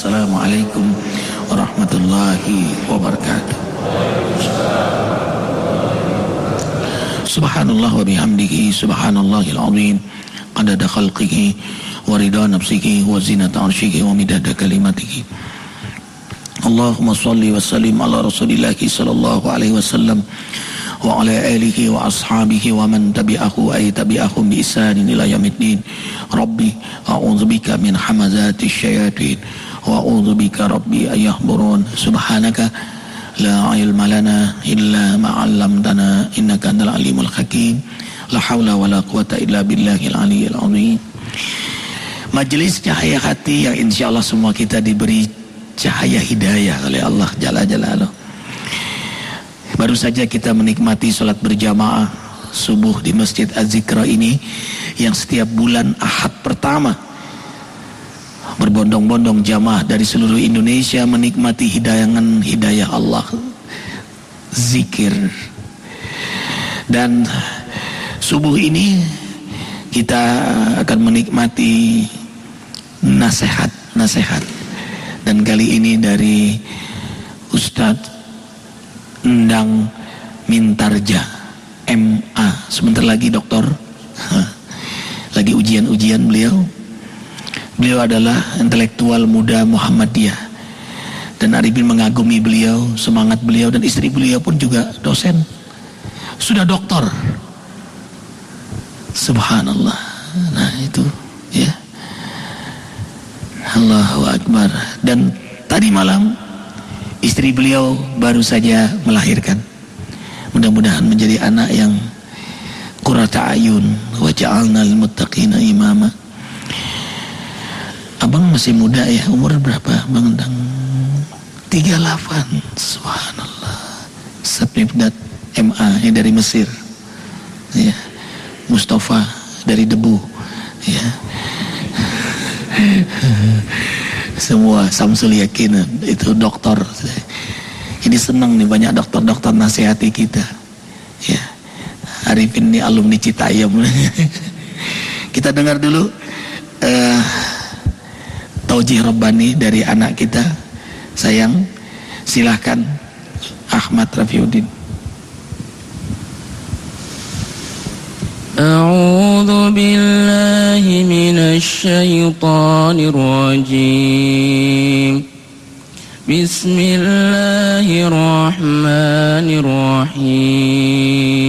السلام عليكم ورحمة الله وبركاته. سبحان الله وبحمده سبحان الله العظيم. عدد خلقه ورضا نفسه وزنة عرشه ومداد كلمته اللهم صل وسلم على رسول الله صلى الله عليه وسلم وعلى آله وأصحابه ومن تبعه أي تبعهم بإحسان إلى يوم الدين. ربي أعوذ بك من حمزات الشياطين. Syayatin wa a'udzubika rabbi ayyahburun subhanaka la ilma lana illa ma 'allamtana innaka antal alimul hakim la haula wala quwata illa billahil aliyil azim Majelis cahaya hati yang insya Allah semua kita diberi cahaya hidayah oleh Allah Jalla Jalaluh. Baru saja kita menikmati sholat berjamaah subuh di Masjid Az-Zikra ini yang setiap bulan Ahad pertama berbondong-bondong jamaah dari seluruh Indonesia menikmati hidayangan hidayah Allah zikir. Dan subuh ini kita akan menikmati nasihat-nasihat dan kali ini dari Ustadz Endang Mintarja MA sebentar lagi dokter lagi ujian-ujian beliau beliau adalah intelektual muda Muhammadiyah. Dan Arifin mengagumi beliau semangat beliau dan istri beliau pun juga dosen. Sudah dokter subhanallah. Nah itu ya. Allahu Akbar. Dan tadi malam Istri beliau baru saja melahirkan. Mudah-mudahan menjadi anak yang qurrata ayun. Wa ja'alna lil muttaqina imama. Abang masih muda ya, umur berapa Bang Endang? 38. Subhanallah. Sabnibdat MA ya dari Mesir. Ya. Mustafa dari Debu. Ya semua Samsul Yakin itu dokter ini senang nih banyak dokter-dokter nasihati kita ya Arifin ini alumni Citayam kita dengar dulu uh, Taujih Rabbani dari anak kita sayang silahkan Ahmad Rafiuddin أعوذ بالله من الشيطان الرجيم بسم الله الرحمن الرحيم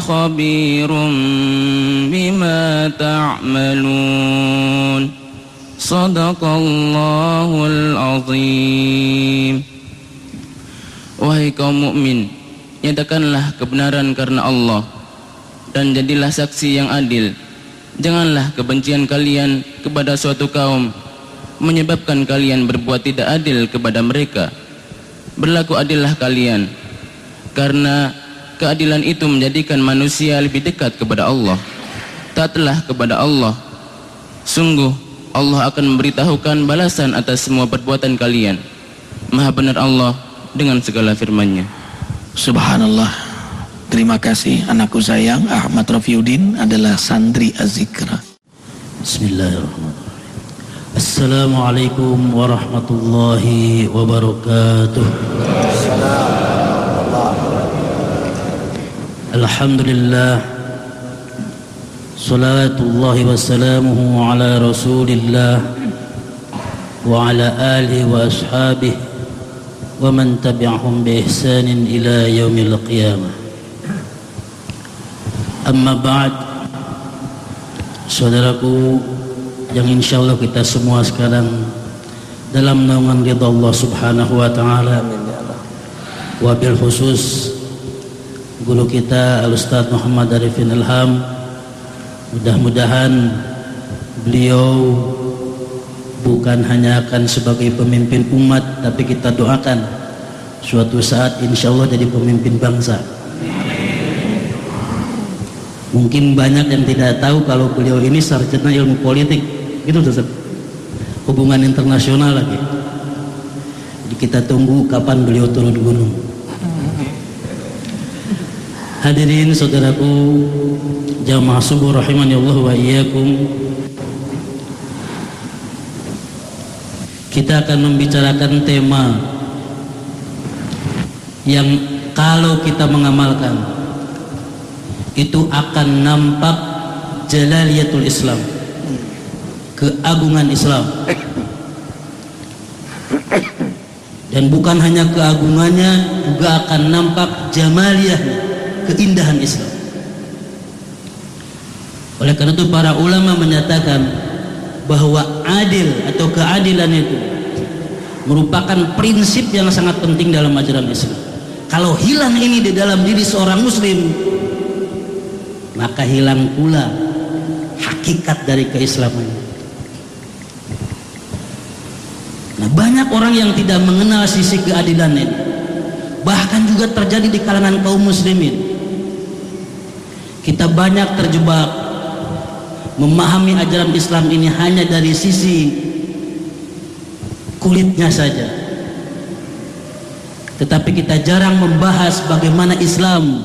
خبير بما تعملون Sadaqallahul azim Wahai kaum mukmin, nyatakanlah kebenaran karena Allah dan jadilah saksi yang adil. Janganlah kebencian kalian kepada suatu kaum menyebabkan kalian berbuat tidak adil kepada mereka. Berlaku adillah kalian karena keadilan itu menjadikan manusia lebih dekat kepada Allah. Taatlah kepada Allah. Sungguh Allah akan memberitahukan balasan atas semua perbuatan kalian. Maha benar Allah dengan segala firman-Nya. Subhanallah. Terima kasih anakku sayang Ahmad Rafiuddin adalah santri Azikra. Bismillahirrahmanirrahim. Assalamualaikum warahmatullahi wabarakatuh. Alhamdulillah صلاة الله وسلامه على رسول الله وعلى آله وأصحابه ومن تبعهم بإحسان إلى يوم القيامة أما بعد Saudaraku yang insya Allah kita semua sekarang dalam naungan ridha Allah subhanahu wa ta'ala wabil khusus guru kita Al-Ustaz Muhammad Arifin Ilham. Mudah-mudahan beliau bukan hanya akan sebagai pemimpin umat tapi kita doakan suatu saat insya Allah jadi pemimpin bangsa. Mungkin banyak yang tidak tahu kalau beliau ini sarjana ilmu politik. Gitu Ustaz. Hubungan internasional lagi. Jadi kita tunggu kapan beliau turun gunung Hadirin saudaraku jamaah subuh rahimani Allah wa iyyakum. Kita akan membicarakan tema yang kalau kita mengamalkan itu akan nampak jalaliyatul Islam. Keagungan Islam. Dan bukan hanya keagungannya juga akan nampak jamaliyahnya keindahan Islam. Oleh karena itu para ulama menyatakan bahwa adil atau keadilan itu merupakan prinsip yang sangat penting dalam ajaran Islam. Kalau hilang ini di dalam diri seorang muslim, maka hilang pula hakikat dari keislaman. Nah, banyak orang yang tidak mengenal sisi keadilan ini. Bahkan juga terjadi di kalangan kaum muslimin kita banyak terjebak memahami ajaran Islam ini hanya dari sisi kulitnya saja. Tetapi kita jarang membahas bagaimana Islam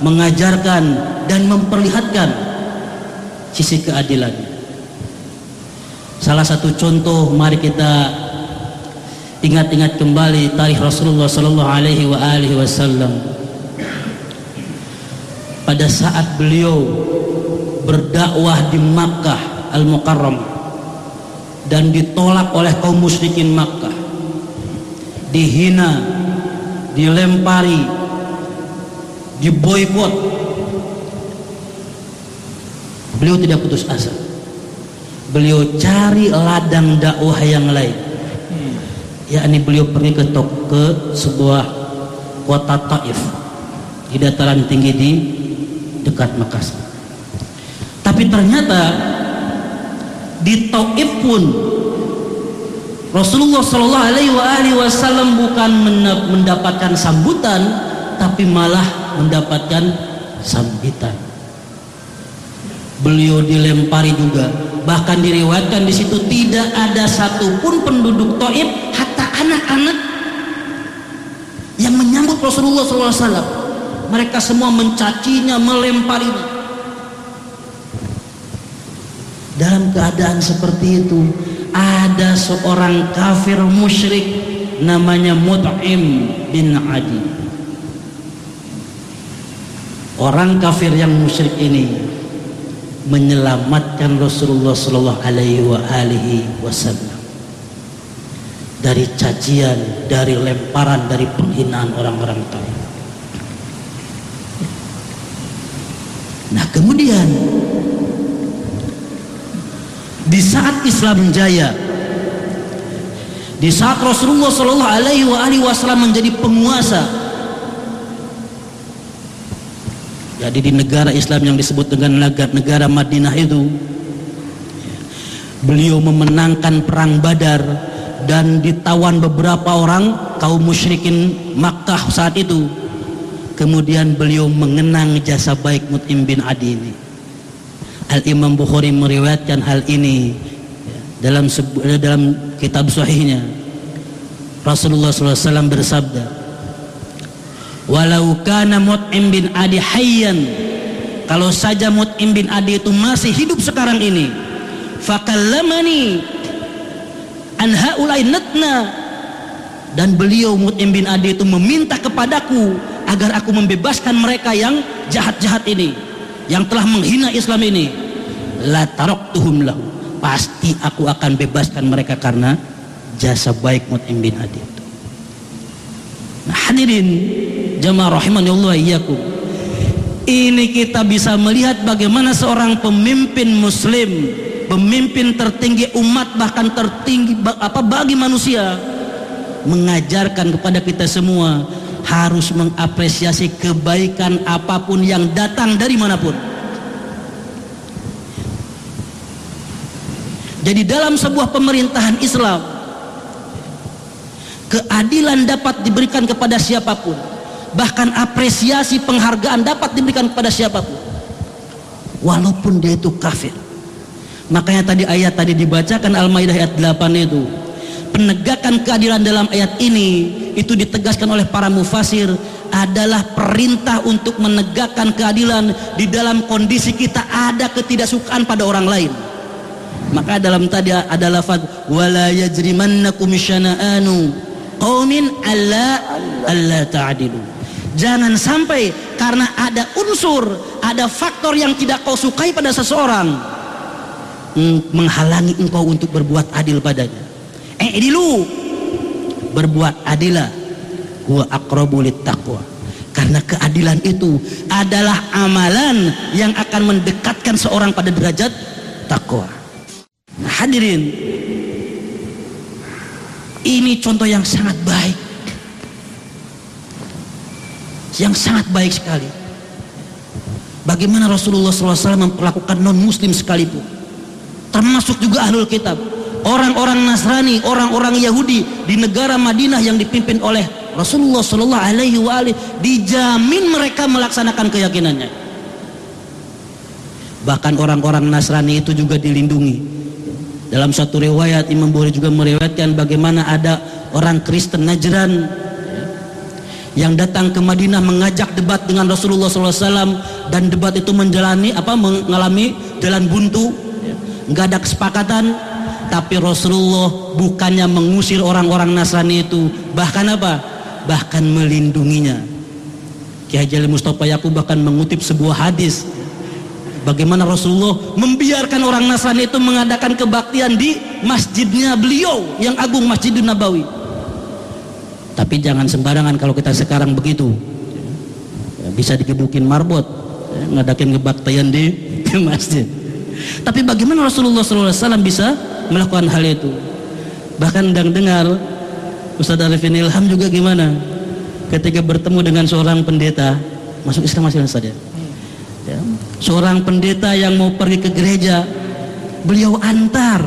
mengajarkan dan memperlihatkan sisi keadilan. Salah satu contoh mari kita ingat-ingat kembali tarikh Rasulullah sallallahu alaihi wa alihi wasallam pada saat beliau berdakwah di Makkah Al-Mukarram dan ditolak oleh kaum musyrikin Makkah dihina dilempari diboikot beliau tidak putus asa. Beliau cari ladang dakwah yang lain. Yakni beliau pergi ke, ke sebuah kota Taif di dataran tinggi di dekat Makassar. Tapi ternyata di Taif pun Rasulullah Shallallahu Alaihi Wasallam bukan mendapatkan sambutan, tapi malah mendapatkan sambitan. Beliau dilempari juga, bahkan diriwayatkan di situ tidak ada satupun penduduk Taif, hatta anak-anak yang menyambut Rasulullah SAW mereka semua mencacinya, melemparinya. Dalam keadaan seperti itu, ada seorang kafir musyrik namanya Mut'im bin Adi. Orang kafir yang musyrik ini menyelamatkan Rasulullah sallallahu alaihi wasallam dari cacian, dari lemparan, dari penghinaan orang-orang Taif. Nah kemudian di saat Islam jaya, di saat Rasulullah Shallallahu Alaihi Wasallam menjadi penguasa, jadi di negara Islam yang disebut dengan negara Madinah itu, beliau memenangkan perang Badar dan ditawan beberapa orang kaum musyrikin Makkah saat itu Kemudian beliau mengenang jasa baik Mut'im bin Adi ini. Al-Imam Bukhari meriwayatkan hal ini dalam dalam kitab sahihnya. Rasulullah SAW bersabda, Walau kana Mut'im bin Adi hayyan, kalau saja Mut'im bin Adi itu masih hidup sekarang ini, fakallamani an haulai natna dan beliau Mut'im bin Adi itu meminta kepadaku agar aku membebaskan mereka yang jahat-jahat ini yang telah menghina Islam ini. La tuhum lahu. Pasti aku akan bebaskan mereka karena jasa baik Mut'im bin Adi nah, hadirin jamaah rahimahullah iyyakum. Ini kita bisa melihat bagaimana seorang pemimpin muslim pemimpin tertinggi umat bahkan tertinggi apa bagi manusia mengajarkan kepada kita semua harus mengapresiasi kebaikan apa pun yang datang dari mana pun. Jadi dalam sebuah pemerintahan Islam keadilan dapat diberikan kepada siapa pun. Bahkan apresiasi penghargaan dapat diberikan kepada siapa pun. Walaupun dia itu kafir. Makanya tadi ayat tadi dibacakan Al-Maidah ayat 8 itu. Penegakan keadilan dalam ayat ini itu ditegaskan oleh para mufasir adalah perintah untuk menegakkan keadilan di dalam kondisi kita ada ketidaksukaan pada orang lain. Maka dalam tadi ada lafaz wala yajrimannakum syana'anu qaumin alla alla ta'dilu. Jangan sampai karena ada unsur, ada faktor yang tidak kau sukai pada seseorang menghalangi engkau untuk berbuat adil padanya. Eh berbuat adilah huwa aqrabu taqwa. Karena keadilan itu adalah amalan yang akan mendekatkan seorang pada derajat takwa. Hadirin, ini contoh yang sangat baik. Yang sangat baik sekali. Bagaimana Rasulullah SAW memperlakukan non-muslim sekalipun. Termasuk juga ahlul kitab. Orang-orang Nasrani, orang-orang Yahudi di negara Madinah yang dipimpin oleh Rasulullah Sallallahu Alaihi Wasallam dijamin mereka melaksanakan keyakinannya. Bahkan orang-orang Nasrani itu juga dilindungi. Dalam satu riwayat Imam Bukhari juga meriwayatkan bagaimana ada orang Kristen Najran yang datang ke Madinah mengajak debat dengan Rasulullah SAW dan debat itu menjalani apa mengalami jalan buntu. Nggak ada kesepakatan tapi Rasulullah bukannya mengusir orang-orang Nasrani itu bahkan apa bahkan melindunginya Kiai Jalil Mustafa Yakub bahkan mengutip sebuah hadis Bagaimana Rasulullah membiarkan orang Nasrani itu mengadakan kebaktian di masjidnya beliau yang agung Masjidun Nabawi. Tapi jangan sembarangan kalau kita sekarang begitu. Ya, bisa dikebukin marbot, ya, ngadakin kebaktian di masjid. Tapi bagaimana Rasulullah SAW bisa melakukan hal itu? Bahkan dan dengar Ustaz Arifin Ilham juga gimana? Ketika bertemu dengan seorang pendeta, masuk Islam masih Ustaz ya? ya, seorang pendeta yang mau pergi ke gereja beliau antar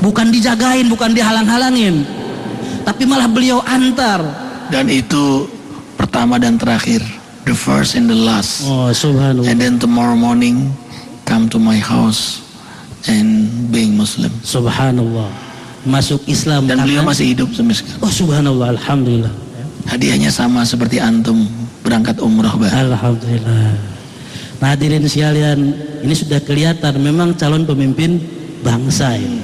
bukan dijagain bukan dihalang-halangin tapi malah beliau antar dan itu pertama dan terakhir the first and the last oh subhanallah and then tomorrow morning come to my house and being Muslim subhanallah masuk Islam dan beliau masih hidup sampai sekarang oh subhanallah alhamdulillah hadiahnya sama seperti antum berangkat umrah bah. Alhamdulillah. Nah, hadirin sekalian, ini sudah kelihatan memang calon pemimpin bangsa ini.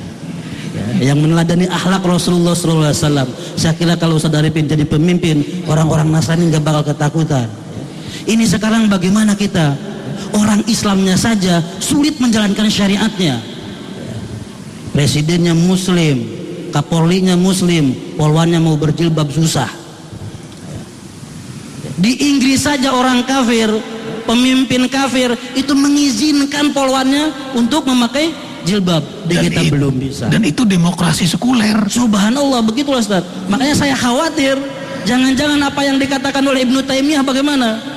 Ya, yang meneladani akhlak Rasulullah SAW. Saya kira kalau Ustaz Arifin jadi pemimpin, orang-orang Nasrani nggak bakal ketakutan. Ini sekarang bagaimana kita? Orang Islamnya saja sulit menjalankan syariatnya. Presidennya Muslim, Kapolrinya Muslim, polwannya mau berjilbab susah di Inggris saja orang kafir, pemimpin kafir itu mengizinkan polwannya untuk memakai jilbab. Dan kita it, belum bisa. Dan itu demokrasi sekuler. Subhanallah, begitulah Ustaz. Makanya saya khawatir jangan-jangan apa yang dikatakan oleh Ibnu Taimiyah bagaimana?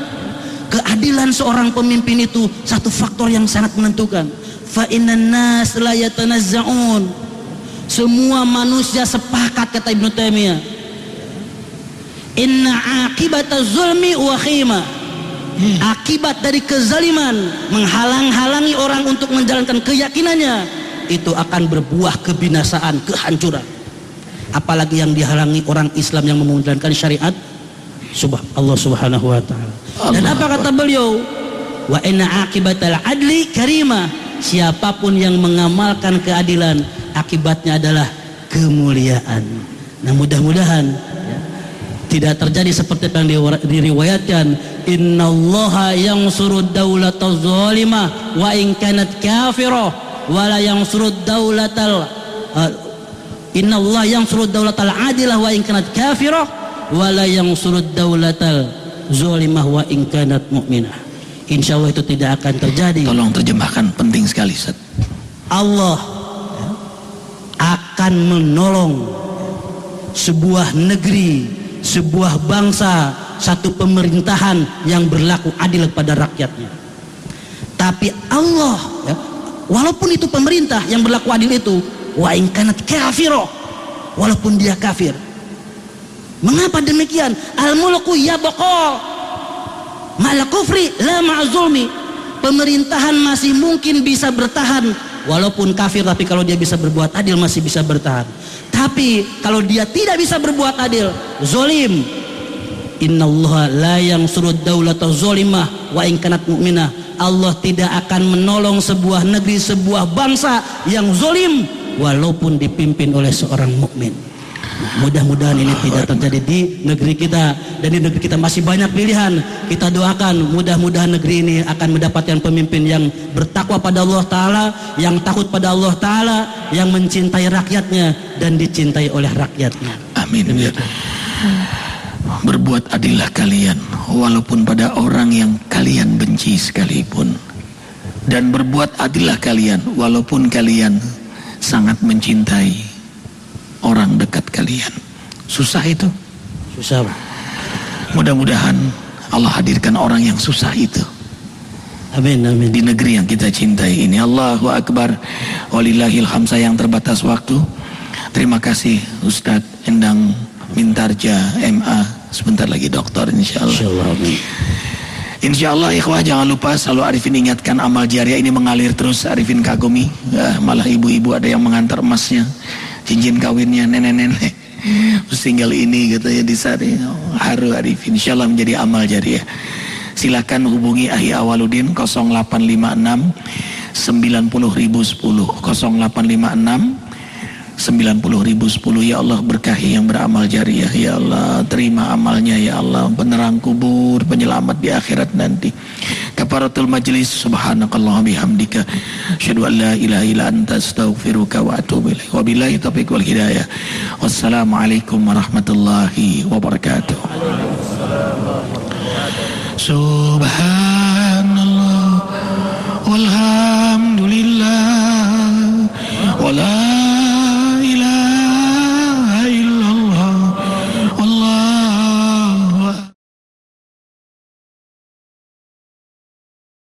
Keadilan seorang pemimpin itu satu faktor yang sangat menentukan. Fa nas la yatanazza'un. Semua manusia sepakat kata Ibnu Taimiyah Inna akibata zulmi wa khima. Akibat dari kezaliman menghalang-halangi orang untuk menjalankan keyakinannya itu akan berbuah kebinasaan, kehancuran. Apalagi yang dihalangi orang Islam yang menjalankan syariat subah Allah Subhanahu wa taala. Dan apa kata beliau? Wa inna akibatal adli karima. Siapa pun yang mengamalkan keadilan akibatnya adalah kemuliaan. Nah mudah-mudahan tidak terjadi seperti yang diriwayatkan innallaha surud daulata zalimah wa in kanat kafirah wa la surud daulatal uh, innallaha surud daulatal adilah wa in kanat kafirah wa la surud daulatal zalimah wa in kanat mu'minah. Insyaallah itu tidak akan terjadi. Tolong terjemahkan penting sekali Ustaz. Allah akan menolong sebuah negeri sebuah bangsa satu pemerintahan yang berlaku adil pada rakyatnya. Tapi Allah ya, walaupun itu pemerintah yang berlaku adil itu wa in kanat kafiro walaupun dia kafir mengapa demikian? Al mulku yabqa ma'al kufri la ma'zulmi pemerintahan masih mungkin bisa bertahan. Walaupun kafir tapi kalau dia bisa berbuat adil masih bisa bertahan. Tapi kalau dia tidak bisa berbuat adil zolim. Innallaha la yang surut daulata zolimah wa in kanat mu'minah. Allah tidak akan menolong sebuah negeri sebuah bangsa yang zolim walaupun dipimpin oleh seorang mukmin mudah-mudahan ini tidak terjadi di negeri kita. Dan di negeri kita masih banyak pilihan. Kita doakan mudah-mudahan negeri ini akan mendapatkan pemimpin yang bertakwa pada Allah Ta'ala yang takut pada Allah Ta'ala yang mencintai rakyatnya dan dicintai oleh rakyatnya. Amin. Berbuat adillah kalian walaupun pada orang yang kalian benci sekalipun. Dan berbuat adillah kalian walaupun kalian sangat mencintai orang dekat kalian. Susah itu? Susah. Mudah-mudahan Allah hadirkan orang yang susah itu. Amin, amin. Di negeri yang kita cintai ini. Allahu Akbar. Walillahil hamsa yang terbatas waktu. Terima kasih Ustadz Endang Mintarja MA. Sebentar lagi dokter insya Allah. Insya Allah. Amin. Insya Allah ikhwah jangan lupa selalu Arifin ingatkan amal jariah ini mengalir terus Arifin kagumi ya, malah ibu-ibu ada yang mengantar emasnya cincin kawinnya nenek-nenek. Tinggal ini gitu ya di sana. Haru arifin insyaallah menjadi amal jariah silakan hubungi Ahi Awaludin 0856 90010 0856 90 ribu 10 Ya Allah berkahi yang beramal jariah Ya Allah. Terima amalnya Ya Allah. Penerang kubur penyelamat di akhirat nanti. Kaparatul majlis Subhanakallah bihamdika. Asyadu an la ilaha ila anta astaghfiruka wa atubu ilaih Wabillahi taufiq wal hidayah. Wassalamualaikum warahmatullahi wabarakatuh. Subhanallah Walhamdulillah Walhamdulillah